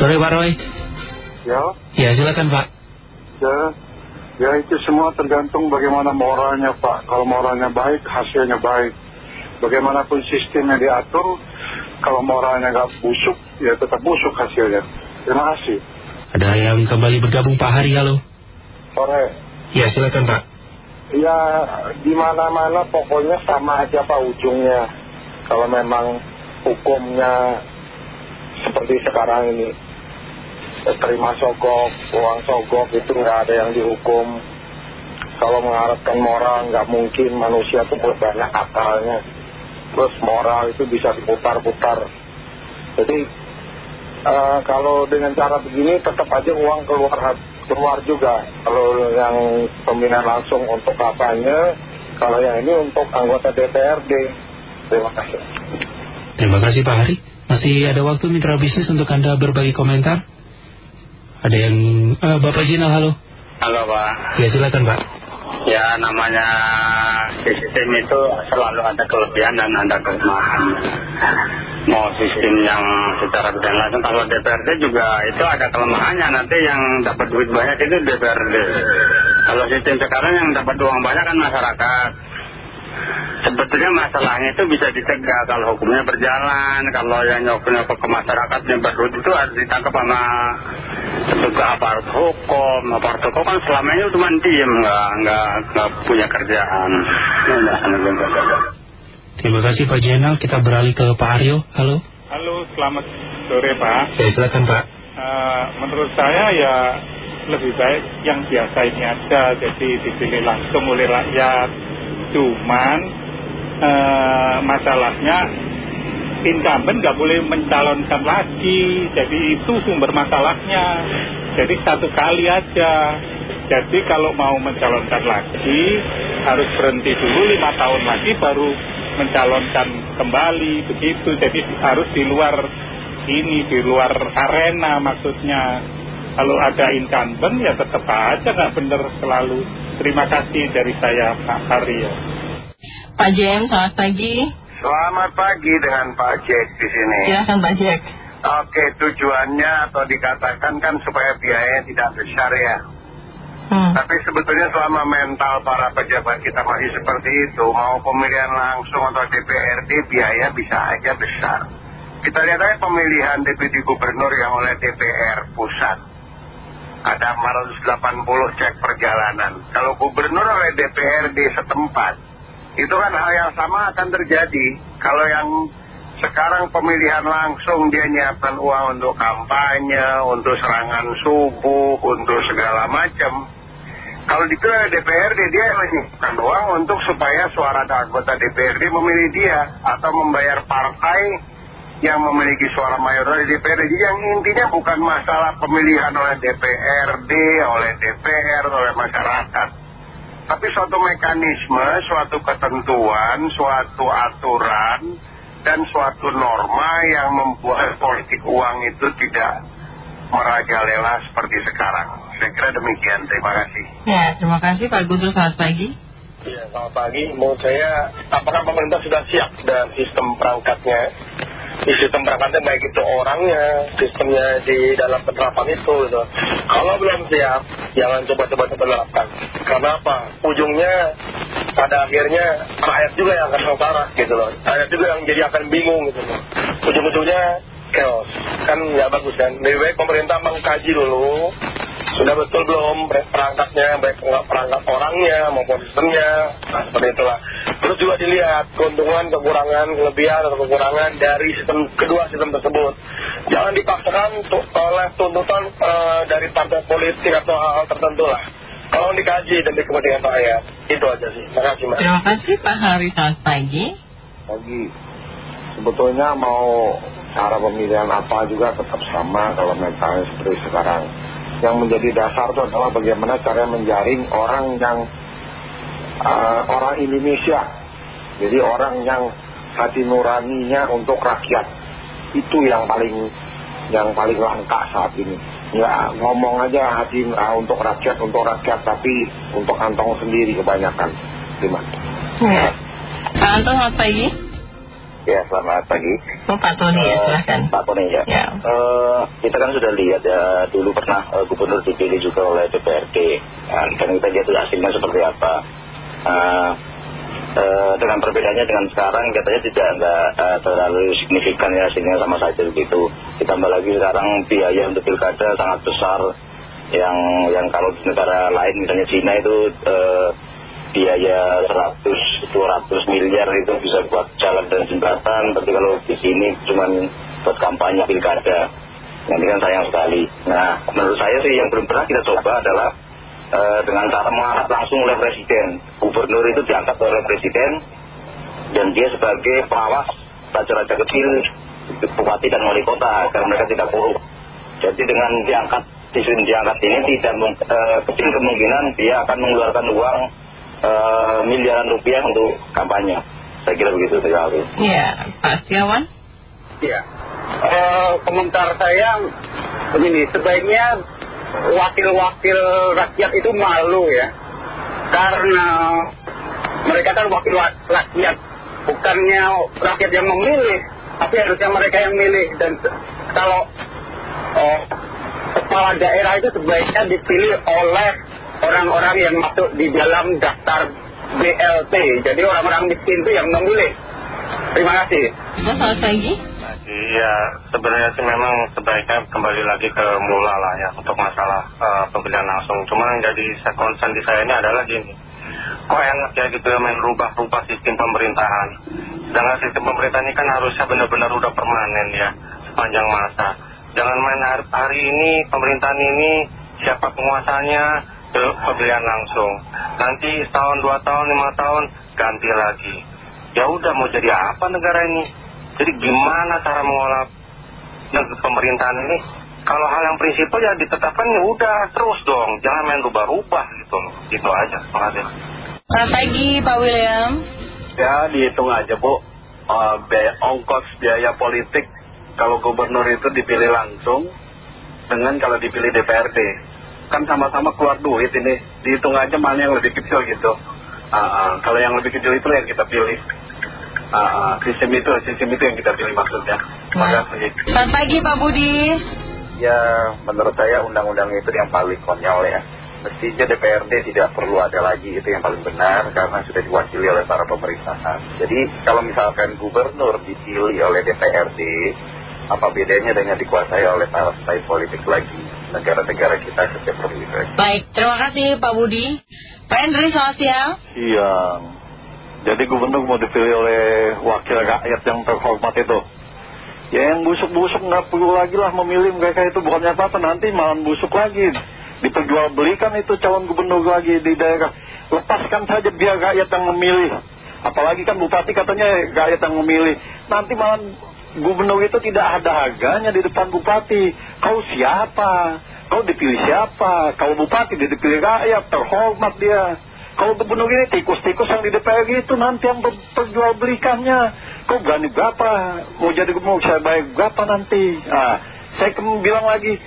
Sore Pak Roy. Ya, Ya silakan Pak. ya, ya itu semua tergantung bagaimana moralnya Pak. Kalau moralnya baik, hasilnya baik. Bagaimanapun sistemnya diatur, kalau moralnya nggak busuk, ya tetap busuk hasilnya. Terima kasih. Ada yang kembali bergabung Pak Hari, halo. Sore. Ya silakan Pak. Ya di mana-mana pokoknya sama aja Pak ujungnya. Kalau memang hukumnya seperti sekarang ini terima sogok, uang sogok itu nggak ada yang dihukum. Kalau mengharapkan moral nggak mungkin manusia itu banyak akalnya. Terus moral itu bisa diputar-putar. Jadi eh, kalau dengan cara begini tetap aja uang keluar keluar juga. Kalau yang pemilihan langsung untuk kampanye, kalau yang ini untuk anggota DPRD. Terima kasih. Terima kasih Pak Hari. Masih ada waktu mitra bisnis untuk Anda berbagi komentar? Ada yang... eh, Bapak Jinal, halo. Halo Pak, Ya silakan Pak. ya namanya sistem itu selalu ada kelebihan dan ada kelemahan. Mau sistem yang secara tidak langsung, kalau DPRD juga itu ada kelemahannya. Nanti yang dapat duit banyak itu DPRD. Kalau sistem sekarang yang dapat uang banyak kan masyarakat. Sebetulnya masalahnya itu bisa dicegah kalau hukumnya berjalan. Kalau yang nyokok-nyokok ke masyarakat nyebar duit itu harus ditangkap sama juga aparat hukum. Aparat hukum kan selama ini cuma diem, nggak, nggak, nggak punya kerjaan. Terima kasih Pak Jenal. Kita beralih ke Pak Aryo, halo. Halo, selamat sore Pak. Ya silakan Pak. Eh, menurut saya ya lebih baik yang biasa ini aja, jadi dipilih langsung oleh rakyat. Cuman eh, masalahnya incumbent nggak boleh mencalonkan lagi, jadi itu sumber masalahnya. Jadi satu kali aja. Jadi kalau mau mencalonkan lagi harus berhenti dulu lima tahun lagi baru mencalonkan kembali begitu. Jadi harus di luar ini di luar arena maksudnya kalau ada incumbent ya tetap aja nggak bener selalu terima kasih dari saya Pak Haryo Pak Jem, selamat pagi. Selamat pagi dengan Pak Jack di sini. Silahkan Pak Jack. Oke, tujuannya atau dikatakan kan supaya biayanya tidak besar ya. Hmm. Tapi sebetulnya selama mental para pejabat kita masih seperti itu, mau pemilihan langsung atau DPRD biaya bisa aja besar. Kita lihat aja pemilihan deputi gubernur yang oleh DPR pusat. Ada 480 cek perjalanan. Kalau gubernur oleh DPRD setempat, itu kan hal yang sama akan terjadi. Kalau yang sekarang pemilihan langsung dia nyiapkan uang untuk kampanye, untuk serangan subuh, untuk segala macam. Kalau oleh DPRD dia menyiapkan uang untuk supaya suara anggota DPRD memilih dia atau membayar partai yang memiliki suara mayoritas di DPRD. Jadi yang intinya bukan masalah pemilihan oleh DPRD, oleh DPR, oleh masyarakat. Tapi suatu mekanisme, suatu ketentuan, suatu aturan, dan suatu norma yang membuat politik uang itu tidak merajalela seperti sekarang. Saya kira demikian. Terima kasih. Ya, terima kasih Pak Guntur, selamat pagi. Ya, selamat pagi. Menurut saya, apakah pemerintah sudah siap dengan sistem perangkatnya? Di sistem perangkatnya baik itu orangnya, sistemnya di dalam penerapan itu. Gitu. Kalau belum siap, jangan coba-coba menerapkan. Karena apa? Ujungnya pada akhirnya rakyat juga yang akan sengsara gitu loh. Rakyat juga yang jadi akan bingung gitu loh. Ujung-ujungnya chaos. Kan nggak bagus kan. Lebih baik pemerintah mengkaji dulu sudah betul belum? Perangkatnya baik perangkat orangnya maupun sistemnya? Nah seperti itulah. Terus juga dilihat keuntungan kekurangan kelebihan atau kekurangan dari sistem kedua sistem tersebut. Jangan dipaksakan oleh tuntutan eh, dari partai politik atau hal-hal tertentu lah. Kalau dikaji demi kepentingan rakyat itu aja sih. Terima kasih mbak Terima kasih Pak Hari, selamat pagi. Pagi. Sebetulnya mau cara pemilihan apa juga tetap sama kalau mentalnya seperti sekarang. Yang menjadi dasar itu adalah bagaimana cara menjaring orang yang eh, orang Indonesia. Jadi orang yang hati nuraninya untuk rakyat. Itu yang paling yang paling langka saat ini. Ya ngomong aja hati ah, untuk rakyat, untuk rakyat, tapi untuk kantong sendiri kebanyakan. Terima kasih. Ya. Pak Anton, selamat pagi. Ya, selamat pagi. Oh, Pak Tony ya, Eh, silahkan. Pak Tony ya. Ya. Eh, kita kan sudah lihat ya, dulu pernah eh, gubernur dipilih juga oleh DPRD. Dan, dan kita lihat hasilnya seperti apa. Eh, eh, dengan perbedaannya dengan sekarang katanya tidak eh, terlalu signifikan ya hasilnya sama saja begitu. Ditambah lagi sekarang biaya untuk pilkada sangat besar. Yang yang kalau di negara lain misalnya Cina itu biaya 100 200 miliar itu bisa buat jalan dan jembatan. Tapi kalau di sini cuma buat kampanye pilkada. Nanti kan sayang sekali. Nah menurut saya sih yang belum pernah kita coba adalah eh, dengan cara mengangkat langsung oleh presiden. Gubernur itu diangkat oleh presiden dan dia sebagai pengawas raja-raja kecil bupati dan wali kota agar mereka tidak korup. Jadi dengan diangkat disuruh diangkat ini tidak eh, kecil kemungkinan dia akan mengeluarkan uang eh, miliaran rupiah untuk kampanye. Saya kira begitu terima kasih. Ya, Pak Setiawan. Iya. Eh, komentar saya begini, sebaiknya wakil-wakil rakyat itu malu ya. Karena mereka kan wakil wa- rakyat, bukannya rakyat yang memilih, tapi harusnya mereka yang milih. Dan kalau eh, kepala daerah itu sebaiknya dipilih oleh orang-orang yang masuk di dalam daftar BLT. Jadi orang-orang miskin itu yang memilih. Terima kasih. Selamat pagi. Iya, sebenarnya sih memang sebaiknya kembali lagi ke mula lah ya untuk masalah eh, pemilihan langsung. Cuma yang jadi concern di saya ini adalah gini, kok enak ya gitu ya main rubah-rubah sistem pemerintahan. Sedangkan sistem pemerintahan ini kan harusnya benar-benar udah permanen ya sepanjang masa. Jangan main hari, hari ini pemerintahan ini siapa penguasanya ke pemilihan langsung. Nanti setahun, dua tahun, lima tahun ganti lagi. Ya udah mau jadi apa negara ini? Jadi gimana cara mengolah pemerintahan ini? Kalau hal yang prinsipal ya ditetapkan ya udah terus dong, jangan main rubah-rubah gitu loh. Gitu aja. Makasih. Selamat pagi, Pak William. Ya dihitung aja Bu Eh, biaya, ongkos biaya politik kalau gubernur itu dipilih langsung dengan kalau dipilih DPRD kan sama-sama keluar duit ini. Dihitung aja mana yang lebih kecil gitu. Ah, ah, kalau yang lebih kecil itu yang kita pilih. Ah, sistem itu sistem itu yang kita pilih maksudnya. Terima kasih. Selamat pagi, Pak Budi. Ya menurut saya undang-undang itu yang paling konyol ya. Mestinya DPRD tidak perlu ada lagi itu yang paling benar karena sudah diwakili oleh para pemerintahan. Jadi kalau misalkan gubernur dipilih oleh DPRD, apa bedanya dengan dikuasai oleh partai politik lagi negara-negara kita seperti itu? Baik, terima kasih Pak Budi. Pak Hendri, selamat siang. Iya jadi gubernur mau dipilih oleh wakil rakyat yang terhormat itu. Ya yang busuk-busuk nggak perlu lagi lah memilih mereka itu. Bukannya apa-apa nanti malah busuk lagi. Diperjualbelikan itu calon gubernur lagi di daerah. Lepaskan saja biar rakyat yang memilih. Apalagi kan bupati katanya rakyat yang memilih. Nanti malah gubernur itu tidak ada harganya di depan bupati. Kau siapa? Kau dipilih siapa? Kalau bupati dipilih rakyat terhormat dia. Kalau gubernur ini tikus-tikus yang di DPR itu nanti yang perjualbelikannya. Kau berani berapa? Mau jadi gubernur saya bayar berapa nanti? Nah, saya bilang lagi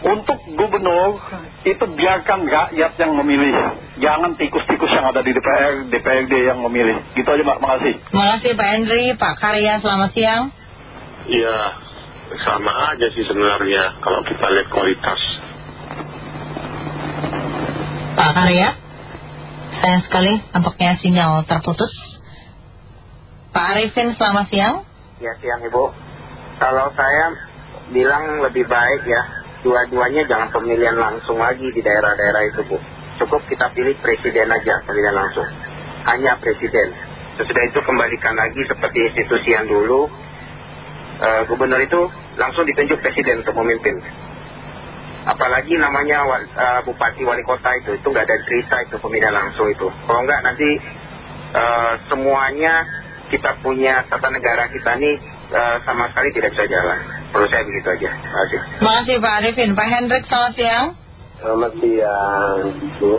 untuk gubernur itu biarkan rakyat yang memilih jangan tikus-tikus yang ada di DPR DPRD yang memilih gitu aja Mbak makasih Terima kasih Pak Hendri. Pak Karya, selamat siang. Iya, sama aja sih sebenarnya kalau kita lihat kualitas. Pak Karya. Sayang sekali, tampaknya sinyal terputus. Pak Arifin, selamat siang. Ya siang Ibu. Kalau saya bilang lebih baik ya, dua-duanya jangan pemilihan langsung lagi di daerah-daerah itu Bu. Cukup kita pilih presiden aja, pemilihan langsung. Hanya presiden. Sesudah itu kembalikan lagi seperti institusi yang dulu. Eh, gubernur itu langsung ditunjuk presiden untuk memimpin. Apalagi namanya eh, bupati wali kota itu, itu nggak ada cerita itu pemilihan langsung itu. Kalau nggak nanti eh, semuanya kita punya tata negara kita ini eh, sama sekali tidak bisa jalan. Perlu saya begitu aja. Terima kasih. Terima kasih Pak Arifin. Pak Hendrik, selamat siang. Selamat siang, Bu.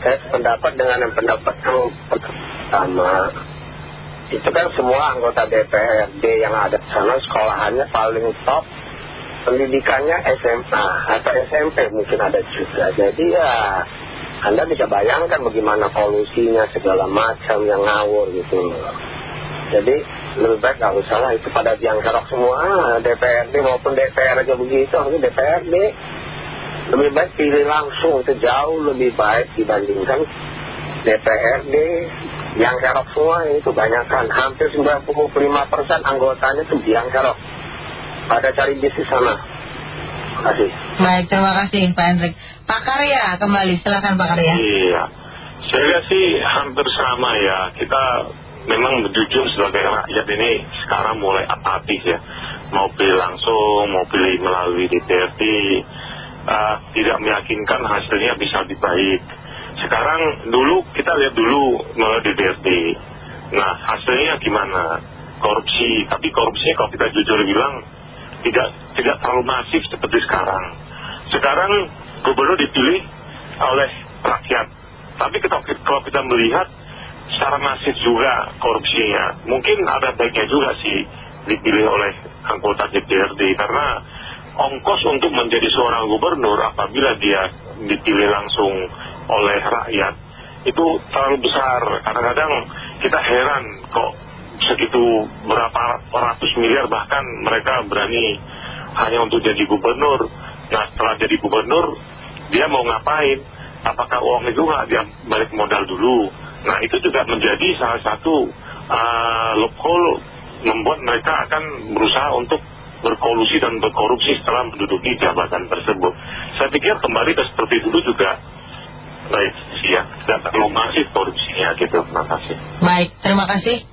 Saya pendapat dengan yang pendapat yang pertama. Itu kan semua anggota DPRD yang ada di sana sekolahannya paling top. Pendidikannya SMA atau SMP mungkin ada juga. Jadi ya Anda bisa bayangkan bagaimana polusinya segala macam yang ngawur gitu loh. Jadi lebih baik nggak usah lah itu pada yang kerok semua DPRD maupun DPR aja begitu. Harusnya DPRD lebih baik pilih langsung itu jauh lebih baik dibandingkan DPRD yang kerok semua itu banyak kan hampir 95% anggotanya itu biang kerok pada cari bisnis sana. Terima kasih. Baik, terima kasih Pak Hendrik. Pak Karya kembali, silakan Pak Karya. Iya, saya lihat sih hampir sama ya. Kita memang jujur sebagai rakyat ini sekarang mulai apatis ya. Mau pilih langsung, mau pilih melalui DPRD, uh, tidak meyakinkan hasilnya bisa lebih baik. Sekarang dulu kita lihat dulu melalui DPRD. Nah hasilnya gimana? Korupsi, tapi korupsinya kalau kita jujur bilang tidak tidak terlalu masif seperti sekarang. Sekarang gubernur dipilih oleh rakyat. Tapi kita, kalau kita melihat secara masif juga korupsinya, mungkin ada baiknya juga sih dipilih oleh anggota DPRD karena ongkos untuk menjadi seorang gubernur apabila dia dipilih langsung oleh rakyat itu terlalu besar. Kadang-kadang kita heran kok segitu berapa ratus miliar bahkan mereka berani hanya untuk jadi gubernur. Nah setelah jadi gubernur dia mau ngapain? Apakah uang itu nggak dia balik modal dulu? Nah itu juga menjadi salah satu uh, membuat mereka akan berusaha untuk berkolusi dan berkorupsi setelah menduduki jabatan tersebut. Saya pikir kembali ke seperti dulu juga baik ya, tidak terlalu masif korupsinya gitu. Terima kasih. Baik, terima kasih.